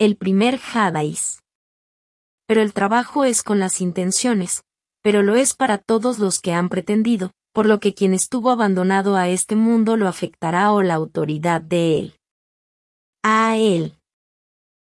el primer Hadais. Pero el trabajo es con las intenciones, pero lo es para todos los que han pretendido, por lo que quien estuvo abandonado a este mundo lo afectará o la autoridad de él. A él.